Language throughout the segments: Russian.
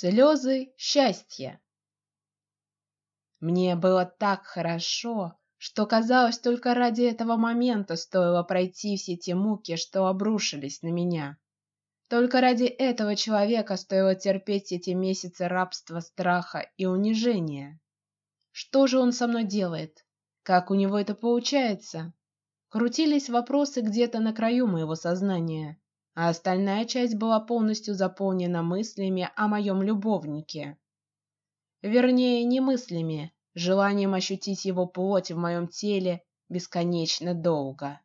Слезы счастья. Мне было так хорошо, что казалось, только ради этого момента стоило пройти все те муки, что обрушились на меня. Только ради этого человека стоило терпеть эти месяцы рабства, страха и унижения. Что же он со мной делает? Как у него это получается? Крутились вопросы где-то на краю моего сознания, а остальная часть была полностью заполнена мыслями о моем любовнике. Вернее, не мыслями, желанием ощутить его плоть в моем теле бесконечно долго.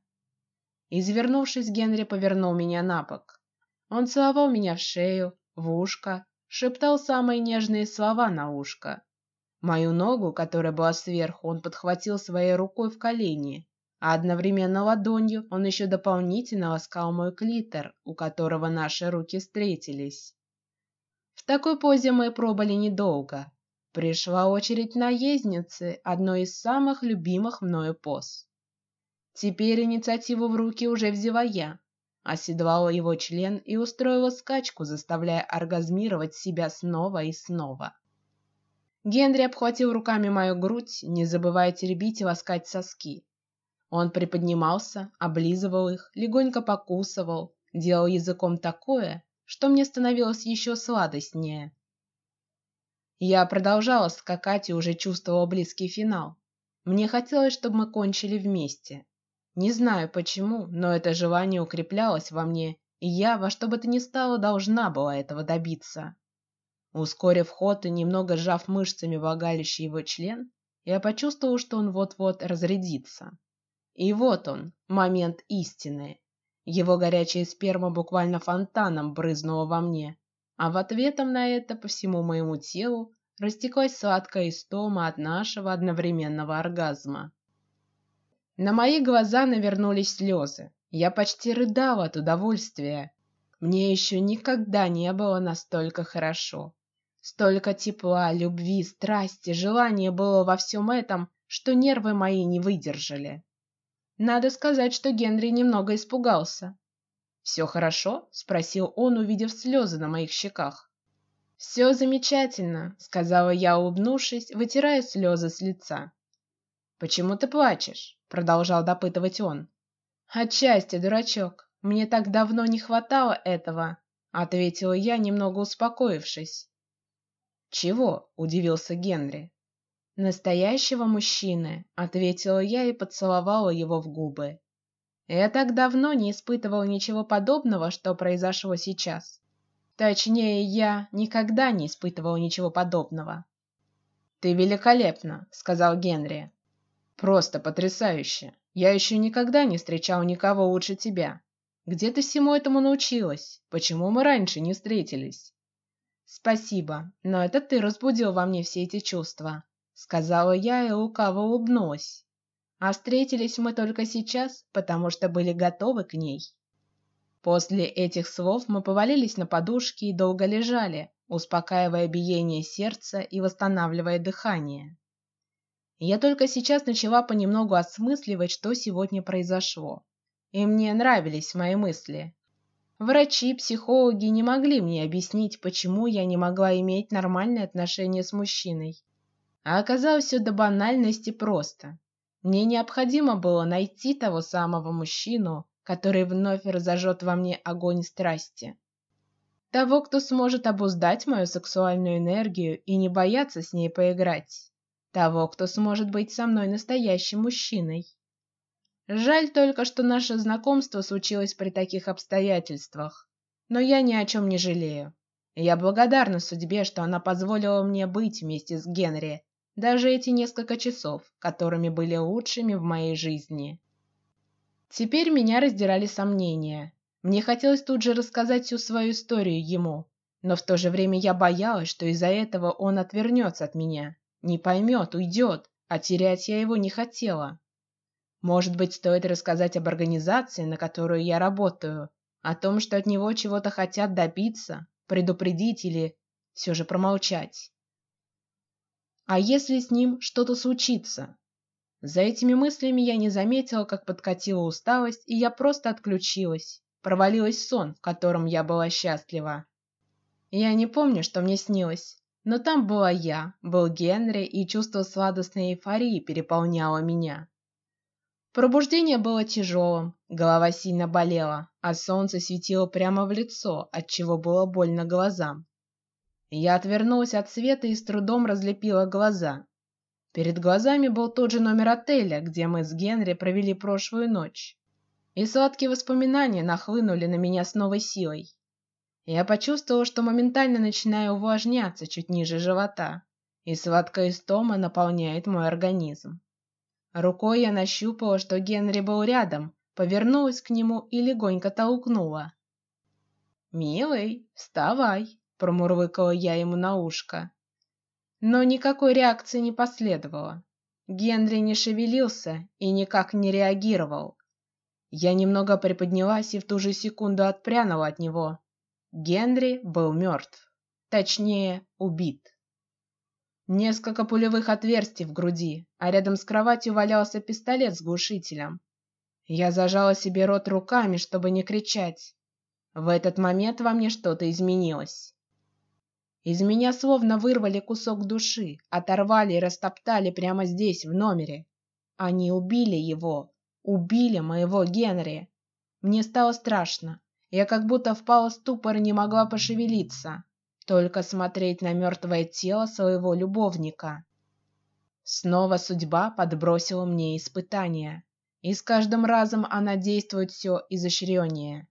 Извернувшись, Генри повернул меня на бок. Он целовал меня в шею, в ушко, шептал самые нежные слова на ушко. Мою ногу, которая была сверху, он подхватил своей рукой в колени, а одновременно ладонью он еще дополнительно ласкал мой клитор, у которого наши руки встретились. В такой позе мы пробыли недолго. Пришла очередь наездницы, одной из самых любимых мною поз. Теперь инициативу в руки уже взяла я, оседлала его член и устроила скачку, заставляя оргазмировать себя снова и снова. Генри обхватил руками мою грудь, не забывая теребить и ласкать соски. Он приподнимался, облизывал их, легонько покусывал, делал языком такое, что мне становилось еще сладостнее. Я продолжала скакать и уже чувствовала близкий финал. Мне хотелось, чтобы мы кончили вместе. Не знаю почему, но это желание укреплялось во мне, и я во что бы то ни стало должна была этого добиться. Ускорив ход и немного сжав мышцами влагалище его член, я почувствовал, что он вот-вот разрядится. И вот он, момент истины. Его горячая сперма буквально фонтаном брызнула во мне, а в ответом на это по всему моему телу растеклась сладкая истома от нашего одновременного оргазма. На мои глаза навернулись слезы. Я почти рыдала от удовольствия. Мне еще никогда не было настолько хорошо. Столько тепла, любви, страсти, желания было во всем этом, что нервы мои не выдержали. Надо сказать, что Генри немного испугался. Все хорошо? – спросил он, увидев слезы на моих щеках. Все замечательно, сказала я, улыбнувшись, вытирая слезы с лица. Почему ты плачешь? продолжал допытывать он. Отчасти, дурачок. Мне так давно не хватало этого, ответила я, немного успокоившись. Чего? удивился Генри. Настоящего мужчины, ответила я и поцеловала его в губы. Я так давно не испытывала ничего подобного, что произошло сейчас. Точнее, я никогда не испытывала ничего подобного. Ты великолепна, сказал Генри. Просто потрясающе. Я еще никогда не встречал никого лучше тебя. Где ты всему этому научилась? Почему мы раньше не встретились? Спасибо, но это ты разбудил во мне все эти чувства, сказала я и лукаво улыбнулась. А встретились мы только сейчас, потому что были готовы к ней. После этих слов мы повалились на подушки и долго лежали, успокаивая биение сердца и восстанавливая дыхание. Я только сейчас начала понемногу осмысливать, что сегодня произошло, и мне нравились мои мысли. Врачи, психологи не могли мне объяснить, почему я не могла иметь нормальные отношения с мужчиной, а оказалось все до банальности просто. Мне необходимо было найти того самого мужчину, который вновь разожжет во мне огонь страсти. Того, кто сможет обуздать мою сексуальную энергию и не бояться с ней поиграть. Того, кто сможет быть со мной настоящим мужчиной. Жаль только, что наше знакомство случилось при таких обстоятельствах, но я ни о чем не жалею. Я благодарна судьбе, что она позволила мне быть вместе с Генри даже эти несколько часов, которыми были лучшими в моей жизни. Теперь меня раздирали сомнения. Мне хотелось тут же рассказать всю свою историю ему, но в то же время я боялась, что из-за этого он отвернется от меня, не поймет, уйдет, а терять я его не хотела. Может быть, стоит рассказать об организации, на которую я работаю, о том, что от него чего-то хотят добиться, предупредить или все же промолчать. А если с ним что-то случится? За этими мыслями я не заметила, как подкатила усталость, и я просто отключилась, провалилась в сон, в котором я была счастлива. Я не помню, что мне снилось, но там была я, был Генри, и чувство сладостной эйфории переполняло меня. Пробуждение было тяжелым, голова сильно болела, а солнце светило прямо в лицо, от чего было больно глазам. Я отвернулась от света и с трудом разлепила глаза. Перед глазами был тот же номер отеля, где мы с Генри провели прошлую ночь, и сладкие воспоминания нахлынули на меня с новой силой. Я почувствовала, что моментально начинаю увлажняться чуть ниже живота, и сладкая истома наполняет мой организм. Рукой я нащупала, что Генри был рядом, повернулась к нему и легонько толкнула. Милый, вставай, промурлыкала я ему на ушко. Но никакой реакции не последовало. Генри не шевелился и никак не реагировал. Я немного приподнялась и в ту же секунду отпрянула от него. Генри был мертв, точнее убит. Несколько пулевых отверстий в груди, а рядом с кроватью валялся пистолет с глушителем. Я зажала себе рот руками, чтобы не кричать. В этот момент во мне что-то изменилось. Из меня словно вырвали кусок души, оторвали и растоптали прямо здесь, в номере. Они убили его, убили моего Генри. Мне стало страшно. Я как будто впала в ступор и не могла пошевелиться, только смотреть на мертвое тело своего любовника. Снова судьба подбросила мне испытания, и с каждым разом она действует все изощреннее.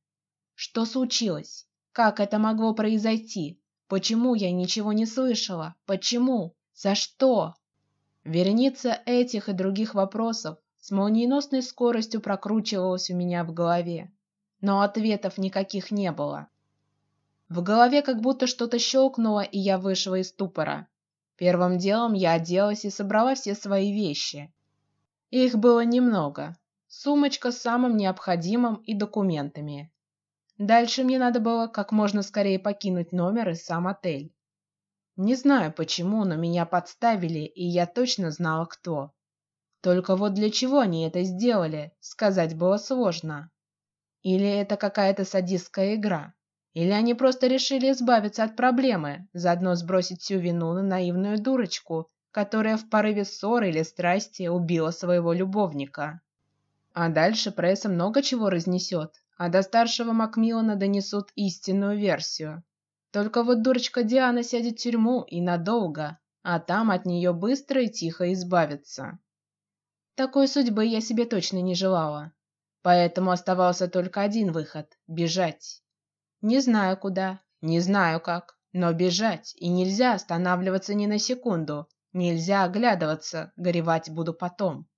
Что случилось? Как это могло произойти? Почему я ничего не слышала? Почему? За что? Вереница этих и других вопросов с молниеносной скоростью прокручивалась у меня в голове, но ответов никаких не было. В голове как будто что-то щелкнуло, и я вышла из ступора. Первым делом я оделась и собрала все свои вещи. Их было немного: сумочка с самым необходимым и документами. Дальше мне надо было как можно скорее покинуть номер и сам отель. Не знаю почему, но меня подставили, и я точно знала кто. Только вот для чего они это сделали, сказать было сложно. Или это какая-то садистская игра? Или они просто решили избавиться от проблемы, заодно сбросить всю вину на наивную дурочку, которая в порыве ссоры или страсти убила своего любовника? А дальше пресса много чего разнесет а до старшего Макмиллана донесут истинную версию. Только вот дурочка Диана сядет в тюрьму и надолго, а там от нее быстро и тихо избавиться. Такой судьбы я себе точно не желала, поэтому оставался только один выход: бежать. Не знаю куда, не знаю как, но бежать и нельзя останавливаться ни на секунду, нельзя оглядываться, горевать буду потом.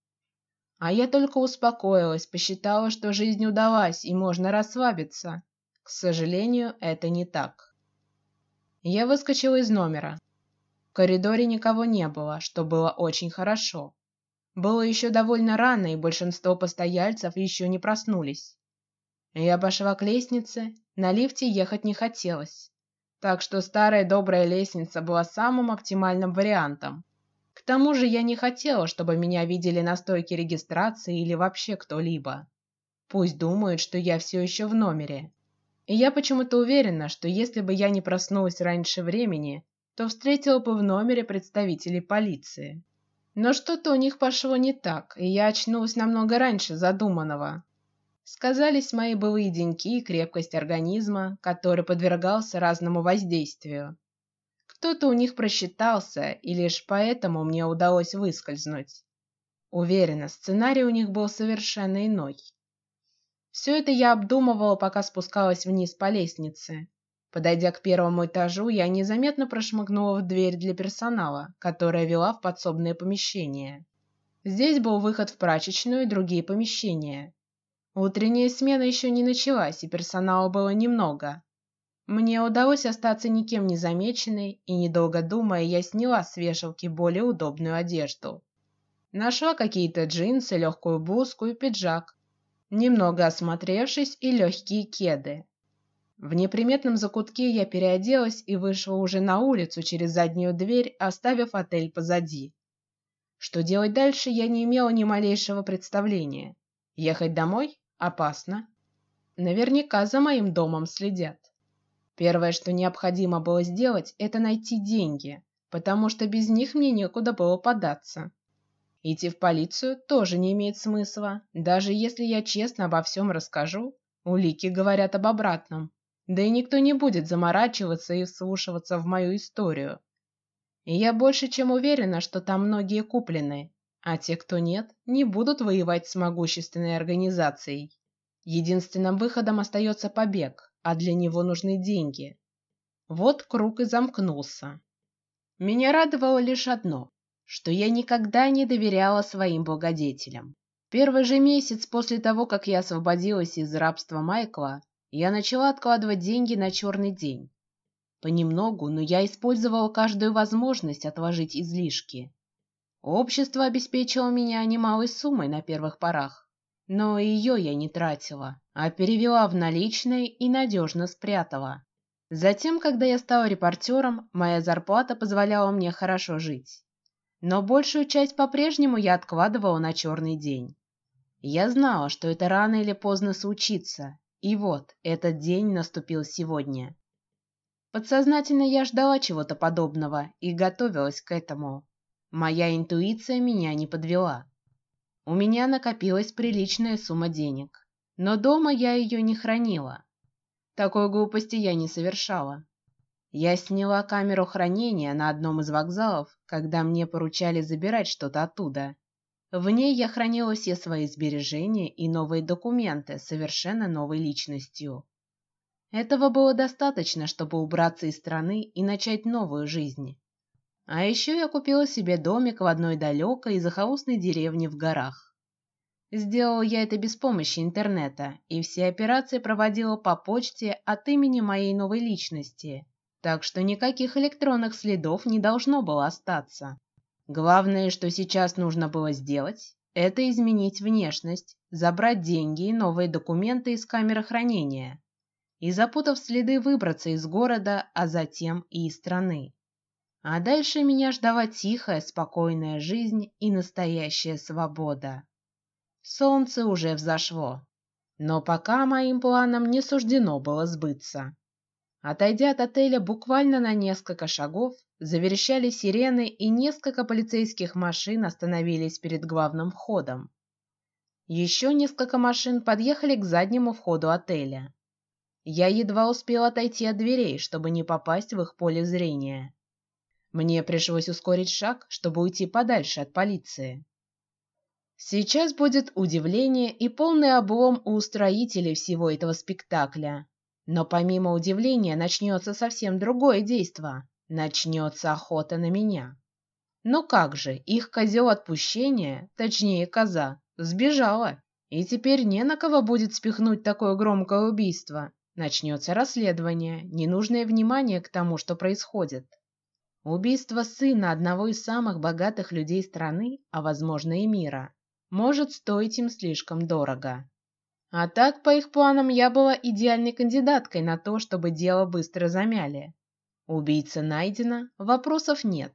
А я только успокоилась, посчитала, что жизнь удалась и можно расслабиться. К сожалению, это не так. Я выскочила из номера. В коридоре никого не было, что было очень хорошо. Было еще довольно рано, и большинство постояльцев еще не проснулись. Я пошла к лестнице. На лифте ехать не хотелось, так что старая добрая лестница была самым оптимальным вариантом. К тому же я не хотела, чтобы меня видели на стойке регистрации или вообще кто-либо. Пусть думают, что я все еще в номере. И я почему-то уверена, что если бы я не проснулась раньше времени, то встретила бы в номере представителей полиции. Но что-то у них пошло не так, и я очнулась намного раньше задуманного. Сказались мои былые деньки и крепкость организма, который подвергался разному воздействию. Кто-то у них просчитался, и лишь поэтому мне удалось выскользнуть. Уверена, сценарий у них был совершенно иной. Все это я обдумывала, пока спускалась вниз по лестнице. Подойдя к первому этажу, я незаметно прошмыгнула в дверь для персонала, которая вела в подсобное помещение. Здесь был выход в прачечную и другие помещения. Утренняя смена еще не началась, и персонала было немного, мне удалось остаться никем не замеченной, и недолго думая, я сняла с вешалки более удобную одежду. Нашла какие-то джинсы, легкую блузку и пиджак. Немного осмотревшись, и легкие кеды. В неприметном закутке я переоделась и вышла уже на улицу через заднюю дверь, оставив отель позади. Что делать дальше, я не имела ни малейшего представления. Ехать домой опасно. Наверняка за моим домом следят. Первое, что необходимо было сделать, это найти деньги, потому что без них мне некуда было податься. Идти в полицию тоже не имеет смысла, даже если я честно обо всем расскажу. Улики говорят об обратном, да и никто не будет заморачиваться и вслушиваться в мою историю. И я больше чем уверена, что там многие куплены, а те, кто нет, не будут воевать с могущественной организацией. Единственным выходом остается побег, а для него нужны деньги. Вот круг и замкнулся. Меня радовало лишь одно, что я никогда не доверяла своим благодетелям. Первый же месяц после того, как я освободилась из рабства Майкла, я начала откладывать деньги на черный день. Понемногу, но я использовала каждую возможность отложить излишки. Общество обеспечило меня немалой суммой на первых порах, но ее я не тратила, а перевела в наличные и надежно спрятала. Затем, когда я стала репортером, моя зарплата позволяла мне хорошо жить, но большую часть по-прежнему я откладывала на черный день. Я знала, что это рано или поздно случится, и вот этот день наступил сегодня. Подсознательно я ждала чего-то подобного и готовилась к этому. Моя интуиция меня не подвела. У меня накопилась приличная сумма денег, но дома я ее не хранила. Такой глупости я не совершала. Я сняла камеру хранения на одном из вокзалов, когда мне поручали забирать что-то оттуда. В ней я хранила все свои сбережения и новые документы совершенно новой личностью. Этого было достаточно, чтобы убраться из страны и начать новую жизнь. А еще я купила себе домик в одной далекой и захолустной деревне в горах. Сделала я это без помощи интернета, и все операции проводила по почте от имени моей новой личности, так что никаких электронных следов не должно было остаться. Главное, что сейчас нужно было сделать, это изменить внешность, забрать деньги и новые документы из камеры хранения и, запутав следы, выбраться из города, а затем и из страны. А дальше меня ждала тихая, спокойная жизнь и настоящая свобода. Солнце уже взошло, но пока моим планам не суждено было сбыться. Отойдя от отеля буквально на несколько шагов, заверещали сирены, и несколько полицейских машин остановились перед главным входом. Еще несколько машин подъехали к заднему входу отеля. Я едва успел отойти от дверей, чтобы не попасть в их поле зрения. Мне пришлось ускорить шаг, чтобы уйти подальше от полиции. Сейчас будет удивление и полный облом у устроителей всего этого спектакля. Но помимо удивления начнется совсем другое действо. Начнется охота на меня. Но как же, их козел отпущения, точнее коза, сбежала, и теперь не на кого будет спихнуть такое громкое убийство. Начнется расследование, ненужное внимание к тому, что происходит. Убийство сына одного из самых богатых людей страны, а возможно и мира, может стоить им слишком дорого. А так, по их планам, я была идеальной кандидаткой на то, чтобы дело быстро замяли. Убийца найдена, вопросов нет.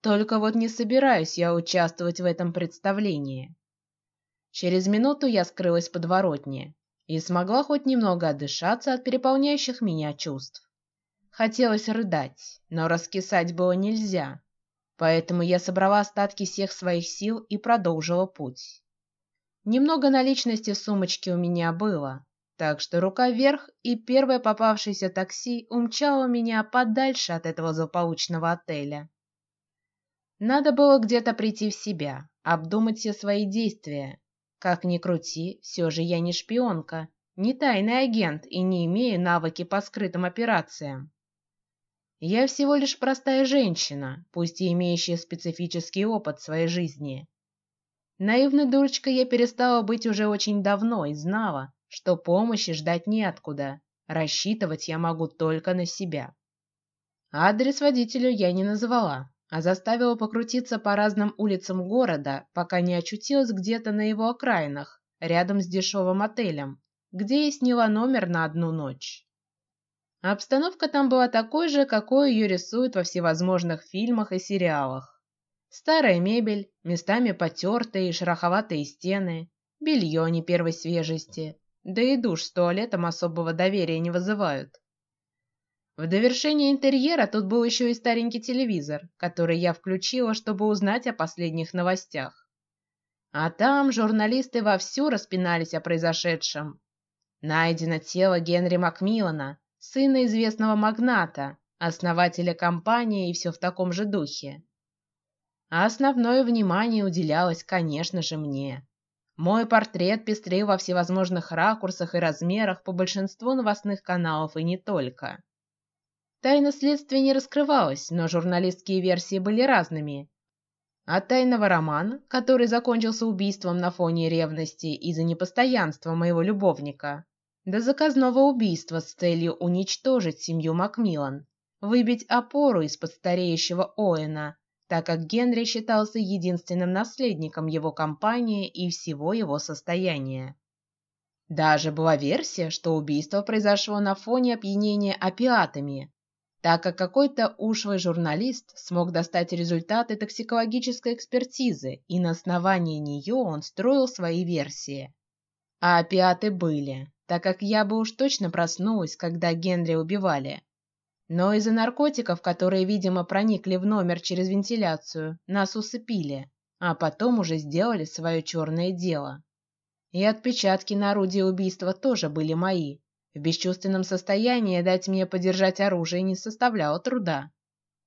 Только вот не собираюсь я участвовать в этом представлении. Через минуту я скрылась подворотне и смогла хоть немного отдышаться от переполняющих меня чувств. Хотелось рыдать, но раскисать было нельзя, поэтому я собрала остатки всех своих сил и продолжила путь. Немного наличности в сумочке у меня было, так что рука вверх, и первое попавшееся такси умчало меня подальше от этого злополучного отеля. Надо было где-то прийти в себя, обдумать все свои действия. Как ни крути, все же я не шпионка, не тайный агент и не имею навыки по скрытым операциям. Я всего лишь простая женщина, пусть и имеющая специфический опыт своей жизни. Наивной дурочкой я перестала быть уже очень давно и знала, что помощи ждать неоткуда. Рассчитывать я могу только на себя. Адрес водителю я не называла, а заставила покрутиться по разным улицам города, пока не очутилась где-то на его окраинах, рядом с дешевым отелем, где я сняла номер на одну ночь. А обстановка там была такой же, какой ее рисуют во всевозможных фильмах и сериалах. Старая мебель, местами потертые и шероховатые стены, белье не первой свежести, да и душ с туалетом особого доверия не вызывают. В довершение интерьера тут был еще и старенький телевизор, который я включила, чтобы узнать о последних новостях. А там журналисты вовсю распинались о произошедшем. Найдено тело Генри Макмиллана, сына известного магната, основателя компании и все в таком же духе. А основное внимание уделялось, конечно же, мне. Мой портрет пестрил во всевозможных ракурсах и размерах по большинству новостных каналов и не только. Тайна следствия не раскрывалась, но журналистские версии были разными. От тайного романа, который закончился убийством на фоне ревности из-за непостоянства моего любовника, до заказного убийства с целью уничтожить семью Макмиллан, выбить опору из-под стареющего Оэна, так как Генри считался единственным наследником его компании и всего его состояния. Даже была версия, что убийство произошло на фоне опьянения опиатами, так как какой-то ушлый журналист смог достать результаты токсикологической экспертизы, и на основании нее он строил свои версии. А опиаты были, так как я бы уж точно проснулась, когда Генри убивали. Но из-за наркотиков, которые, видимо, проникли в номер через вентиляцию, нас усыпили, а потом уже сделали свое черное дело. И отпечатки на орудии убийства тоже были мои, в бесчувственном состоянии дать мне подержать оружие не составляло труда.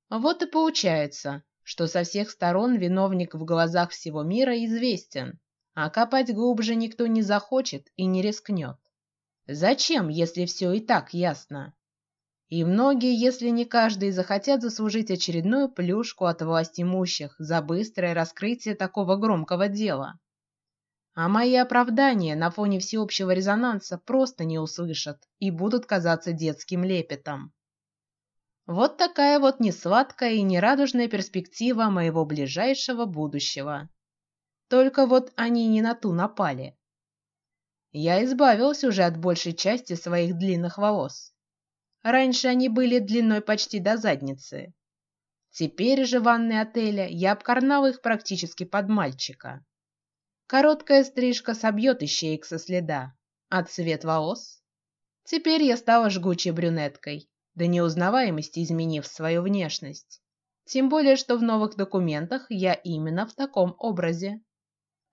Вот и получается, что со всех сторон виновник в глазах всего мира известен, а копать глубже никто не захочет и не рискнет. Зачем, если все и так ясно? И многие, если не каждый, захотят заслужить очередную плюшку от власть имущих за быстрое раскрытие такого громкого дела а мои оправдания на фоне всеобщего резонанса просто не услышат и будут казаться детским лепетом. Вот такая вот несладкая и нерадужная перспектива моего ближайшего будущего. Только вот они не на ту напали. Я избавился уже от большей части своих длинных волос. Раньше они были длиной почти до задницы. Теперь же ванны отеля я обкорнал их практически под мальчика. Короткая стрижка собьет ищеек со следа, а цвет волос? Теперь я стала жгучей брюнеткой, до неузнаваемости изменив свою внешность. Тем более, что в новых документах я именно в таком образе.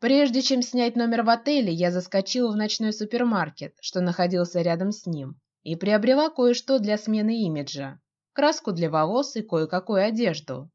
Прежде чем снять номер в отеле, я заскочила в ночной супермаркет, что находился рядом с ним, и приобрела кое-что для смены имиджа: краску для волос и кое-какую одежду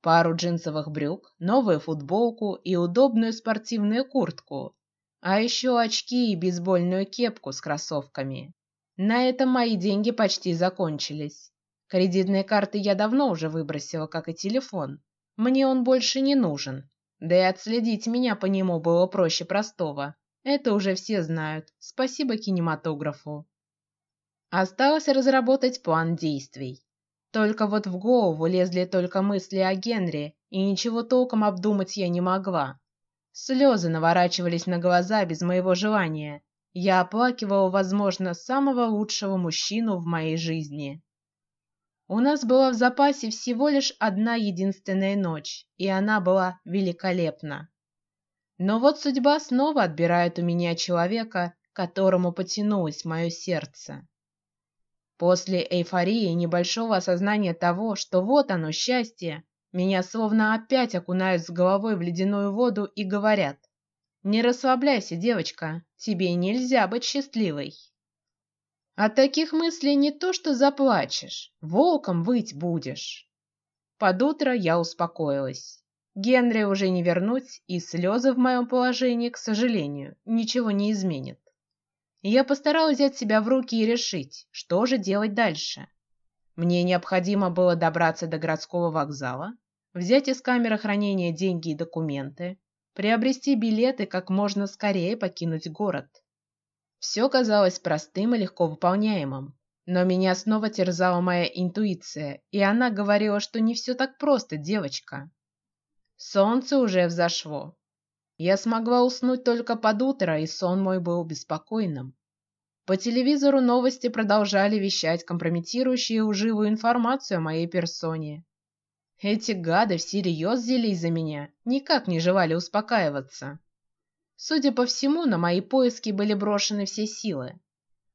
пару джинсовых брюк, новую футболку и удобную спортивную куртку, а еще очки и бейсбольную кепку с кроссовками. На этом мои деньги почти закончились. Кредитные карты я давно уже выбросила, как и телефон. Мне он больше не нужен. Да и отследить меня по нему было проще простого. Это уже все знают. Спасибо кинематографу. Осталось разработать план действий. Только вот в голову лезли только мысли о Генри, и ничего толком обдумать я не могла. Слезы наворачивались на глаза без моего желания. Я оплакивала, возможно, самого лучшего мужчину в моей жизни. У нас была в запасе всего лишь одна единственная ночь, и она была великолепна. Но вот судьба снова отбирает у меня человека, которому потянулось мое сердце. После эйфории небольшого осознания того, что вот оно счастье, меня словно опять окунают с головой в ледяную воду и говорят: не расслабляйся, девочка, тебе нельзя быть счастливой. От таких мыслей не то что заплачешь, волком выть будешь. Под утро я успокоилась. Генри уже не вернуть, и слезы в моем положении, к сожалению, ничего не изменят. Я постаралась взять себя в руки и решить, что же делать дальше. Мне необходимо было добраться до городского вокзала, взять из камеры хранения деньги и документы, приобрести билеты как можно скорее покинуть город. Все казалось простым и легко выполняемым, но меня снова терзала моя интуиция, и она говорила, что не все так просто, девочка. Солнце уже взошло, я смогла уснуть только под утро, и сон мой был беспокойным. По телевизору новости продолжали вещать компрометирующую и лживую информацию о моей персоне. Эти гады всерьез взялись за меня, никак не желали успокаиваться. Судя по всему, на мои поиски были брошены все силы.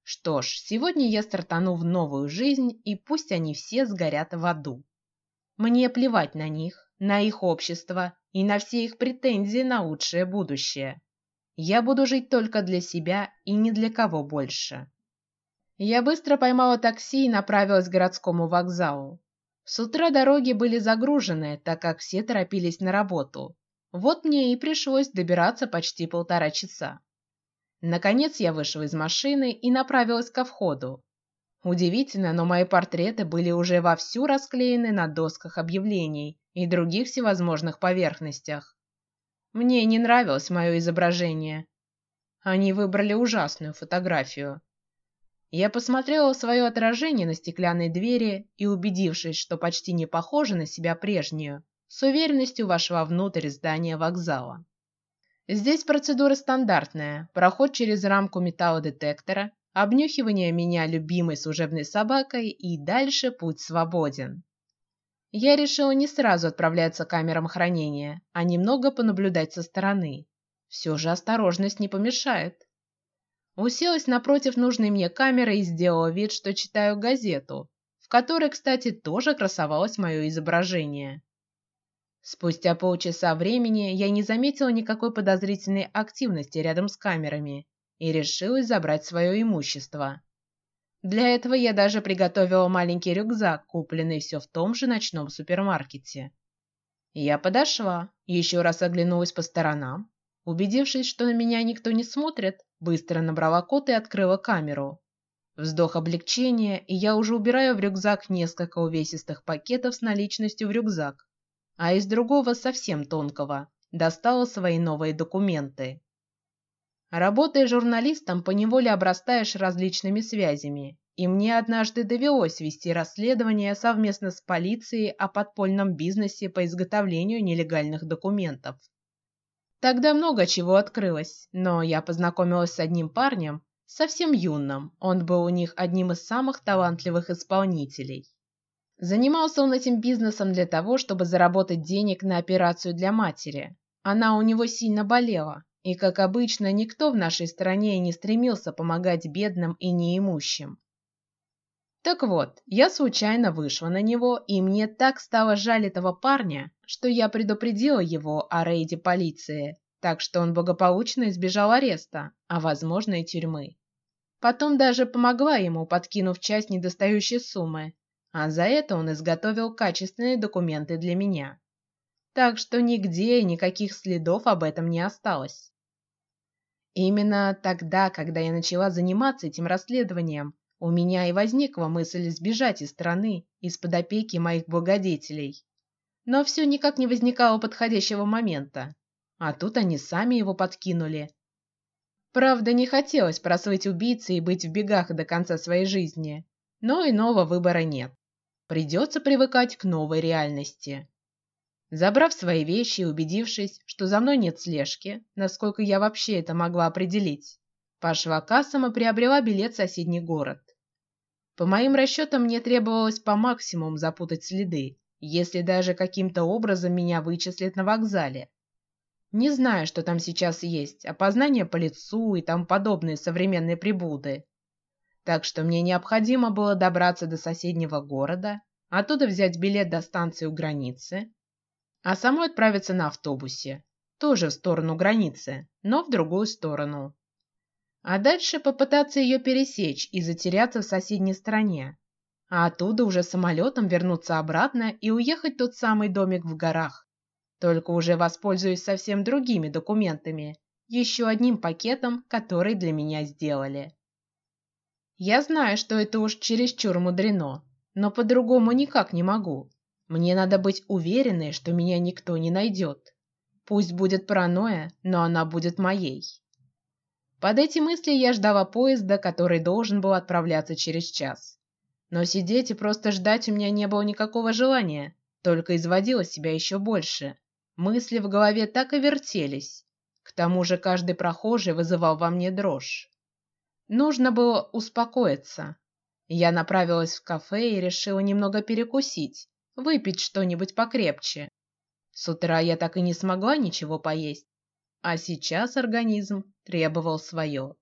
Что ж, сегодня я стартану в новую жизнь, и пусть они все сгорят в аду. Мне плевать на них, на их общество и на все их претензии на лучшее будущее. Я буду жить только для себя и ни для кого больше. Я быстро поймала такси и направилась к городскому вокзалу. С утра дороги были загружены, так как все торопились на работу. Вот мне и пришлось добираться почти полтора часа. Наконец я вышла из машины и направилась ко входу. Удивительно, но мои портреты были уже вовсю расклеены на досках объявлений и других всевозможных поверхностях. Мне не нравилось мое изображение. Они выбрали ужасную фотографию. Я посмотрела свое отражение на стеклянной двери и, убедившись, что почти не похоже на себя прежнюю, с уверенностью вошла внутрь здания вокзала. Здесь процедура стандартная: проход через рамку металлодетектора, обнюхивание меня любимой служебной собакой и дальше путь свободен. Я решила не сразу отправляться к камерам хранения, а немного понаблюдать со стороны. Все же осторожность не помешает. Уселась напротив нужной мне камеры и сделала вид, что читаю газету, в которой, кстати, тоже красовалось мое изображение. Спустя полчаса времени я не заметила никакой подозрительной активности рядом с камерами и решилась забрать свое имущество. Для этого я даже приготовила маленький рюкзак, купленный все в том же ночном супермаркете. Я подошла, еще раз оглянулась по сторонам, убедившись, что на меня никто не смотрит, Быстро набрала код и открыла камеру. Вздох облегчения, и я уже убираю в рюкзак несколько увесистых пакетов с наличностью в рюкзак, а из другого совсем тонкого достала свои новые документы. Работая журналистом, по неволе обрастаешь различными связями, и мне однажды довелось вести расследование совместно с полицией о подпольном бизнесе по изготовлению нелегальных документов. Тогда много чего открылось, но я познакомилась с одним парнем, совсем юным. Он был у них одним из самых талантливых исполнителей. Занимался он этим бизнесом для того, чтобы заработать денег на операцию для матери. Она у него сильно болела, и, как обычно, никто в нашей стране не стремился помогать бедным и неимущим. Так вот, я случайно вышла на него, и мне так стало жаль этого парня, что я предупредила его о рейде полиции, так что он благополучно избежал ареста, а возможно и тюрьмы. Потом даже помогла ему, подкинув часть недостающей суммы, а за это он изготовил качественные документы для меня. Так что нигде и никаких следов об этом не осталось. Именно тогда, когда я начала заниматься этим расследованием, у меня и возникла мысль сбежать из страны из-под опеки моих благодетелей. Но все никак не возникало подходящего момента, а тут они сами его подкинули. Правда, не хотелось прослыть убийцей и быть в бегах до конца своей жизни, но иного выбора нет. Придется привыкать к новой реальности. Забрав свои вещи и убедившись, что за мной нет слежки, насколько я вообще это могла определить, пошла к кассам и приобрела билет в соседний город. По моим расчетам, мне требовалось по максимуму запутать следы, если даже каким-то образом меня вычислят на вокзале. Не знаю, что там сейчас есть, опознание по лицу и там подобные современные прибуды. Так что мне необходимо было добраться до соседнего города, оттуда взять билет до станции у границы, а самой отправиться на автобусе, тоже в сторону границы, но в другую сторону а дальше попытаться ее пересечь и затеряться в соседней стране, а оттуда уже самолетом вернуться обратно и уехать в тот самый домик в горах. Только уже воспользуюсь совсем другими документами, еще одним пакетом, который для меня сделали. Я знаю, что это уж чересчур мудрено, но по-другому никак не могу. Мне надо быть уверенной, что меня никто не найдет. Пусть будет паранойя, но она будет моей. Под эти мысли я ждала поезда, который должен был отправляться через час. Но сидеть и просто ждать у меня не было никакого желания, только изводила себя еще больше. Мысли в голове так и вертелись. К тому же каждый прохожий вызывал во мне дрожь. Нужно было успокоиться. Я направилась в кафе и решила немного перекусить, выпить что-нибудь покрепче. С утра я так и не смогла ничего поесть, а сейчас организм требовал свое.